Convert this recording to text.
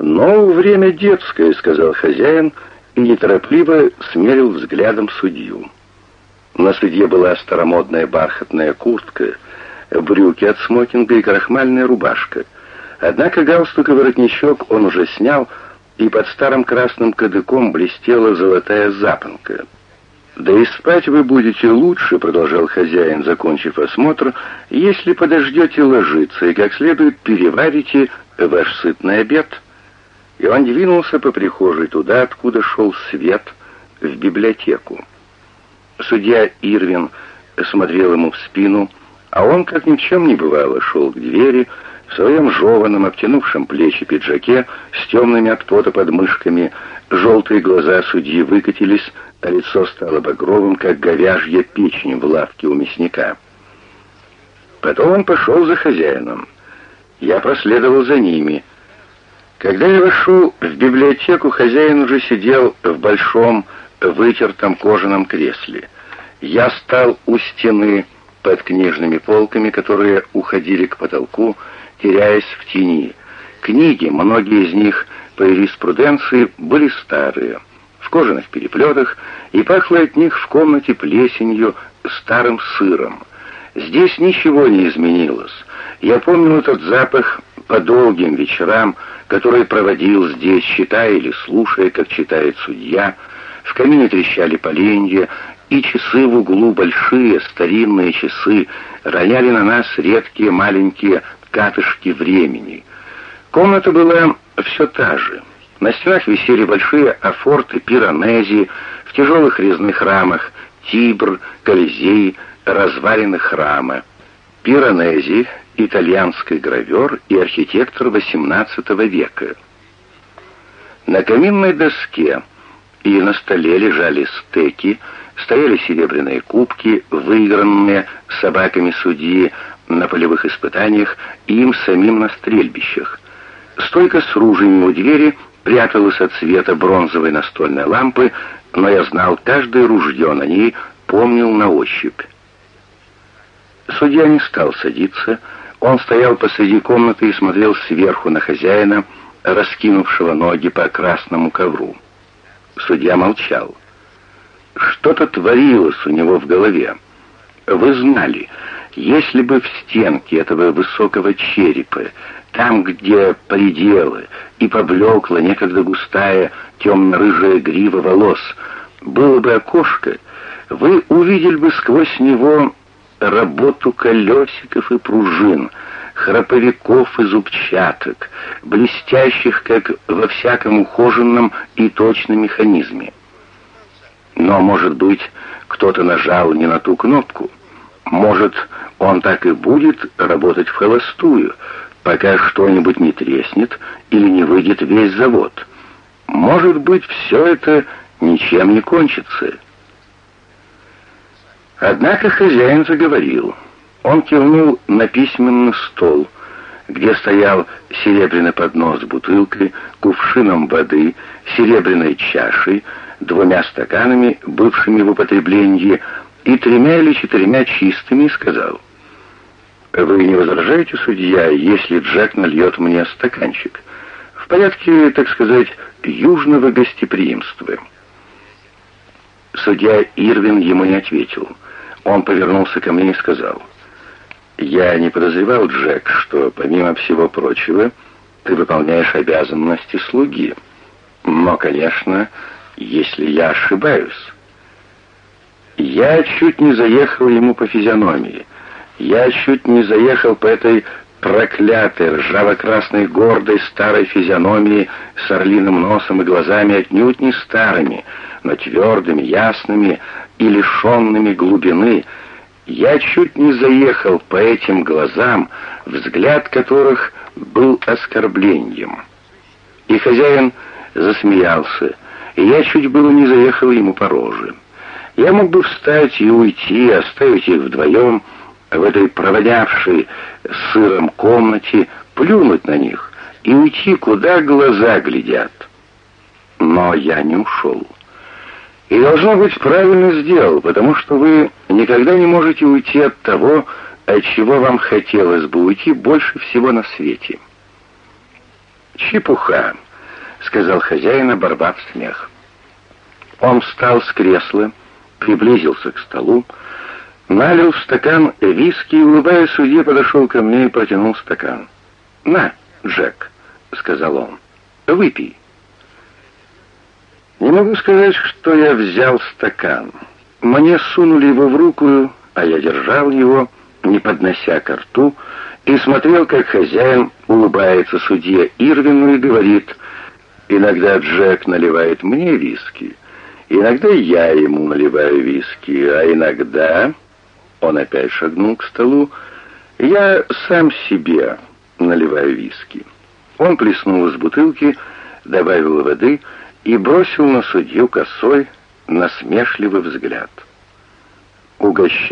«Но время детское», — сказал хозяин, и неторопливо смерил взглядом судью. На судье была старомодная бархатная куртка, брюки от смокинга и крахмальная рубашка. Однако галстук и воротничок он уже снял, и под старым красным кадыком блестела золотая запонка. «Да и спать вы будете лучше», — продолжал хозяин, закончив осмотр, «если подождете ложиться и как следует переварите ваш сытный обед». И он двинулся по прихожей туда, откуда шел свет, в библиотеку. Судья Ирвин смотрел ему в спину, а он, как ни в чем не бывало, шел к двери, в своем жеваном, обтянувшем плечи пиджаке, с темными от пота подмышками, желтые глаза судьи выкатились, а лицо стало багровым, как говяжья печень в лавке у мясника. Потом он пошел за хозяином. Я проследовал за ними. Когда я вошел в библиотеку, хозяин уже сидел в большом, вытертом кожаном кресле. Я стал у стены под книжными полками, которые уходили к потолку, теряясь в тени. Книги, многие из них по юриспруденции, были старые, в кожаных переплетах, и пахло от них в комнате плесенью, старым сыром. Здесь ничего не изменилось. Я помню этот запах по долгим вечерам, который проводил здесь, читая или слушая, как читает судья. В камине трещали поленья, и часы в углу, большие старинные часы, роняли на нас редкие маленькие катышки времени. Комната была все та же. На стенах висели большие афорты пиранези в тяжелых резных рамах, Тибр, Колизей, развалины храма. Пиранези — итальянский гравер и архитектор XVIII века. На каминной доске и на столе лежали стеки, стояли серебряные кубки, выигранные собаками судьи, на полевых испытаниях и им самим на стрельбищах. Стойка с ружьями у двери пряталась от света бронзовой настольной лампы, но я знал каждое ружье на ней, помнил на ощупь. Судья не стал садиться, он стоял посреди комнаты и смотрел сверху на хозяина, раскинувшего ноги по красному ковру. Судья молчал. Что-то творилось у него в голове. Вы знали, если бы в стенке этого высокого черепа, там, где пределы, и поблекла некогда густая темно-рыжая грива волос, было бы окошко, вы увидели бы сквозь него работу колесиков и пружин, храповиков и зубчаток, блестящих, как во всяком ухоженном и точном механизме. Но, может быть, кто-то нажал не на ту кнопку. Может, он так и будет работать в холостую, пока что-нибудь не треснет или не выйдет весь завод. Может быть, все это ничем не кончится. Однако хозяин заговорил. Он кивнул на письменный стол, где стоял серебряный поднос с бутылкой, кувшином воды, серебряной чашей, двумя стаканами, бывшими в употреблении, и тремя или четырьмя чистыми, и сказал, «Вы не возражаете, судья, если Джек нальет мне стаканчик? В порядке, так сказать, южного гостеприимства». Судья Ирвин ему не ответил. Он повернулся ко мне и сказал, «Я не подозревал, Джек, что, помимо всего прочего, ты выполняешь обязанности слуги. Но, конечно, если я ошибаюсь». Я чуть не заехал ему по физиономии. Я чуть не заехал по этой проклятой, ржаво-красной, гордой старой физиономии с орлиным носом и глазами отнюдь не старыми, но твердыми, ясными и лишенными глубины. Я чуть не заехал по этим глазам, взгляд которых был оскорблением. И хозяин засмеялся, и я чуть было не заехал ему по роже. Я мог бы встать и уйти, оставить их вдвоем в этой проводявшей сыром комнате, плюнуть на них и уйти, куда глаза глядят. Но я не ушел. И, должно быть, правильно сделал, потому что вы никогда не можете уйти от того, от чего вам хотелось бы уйти больше всего на свете. Чепуха. — сказал хозяин, оборвав смех. Он встал с кресла, приблизился к столу, налил в стакан виски и, улыбаясь судье, подошел ко мне и протянул стакан. «На, Джек», — сказал он, — «выпей». Не могу сказать, что я взял стакан. Мне сунули его в руку, а я держал его, не поднося ко рту, и смотрел, как хозяин улыбается судье Ирвину и говорит, «Иногда Джек наливает мне виски, иногда я ему наливаю виски, а иногда...» Он опять шагнул к столу. «Я сам себе наливаю виски». Он плеснул из бутылки, добавил воды и бросил на судью косой, насмешливый взгляд. Угощая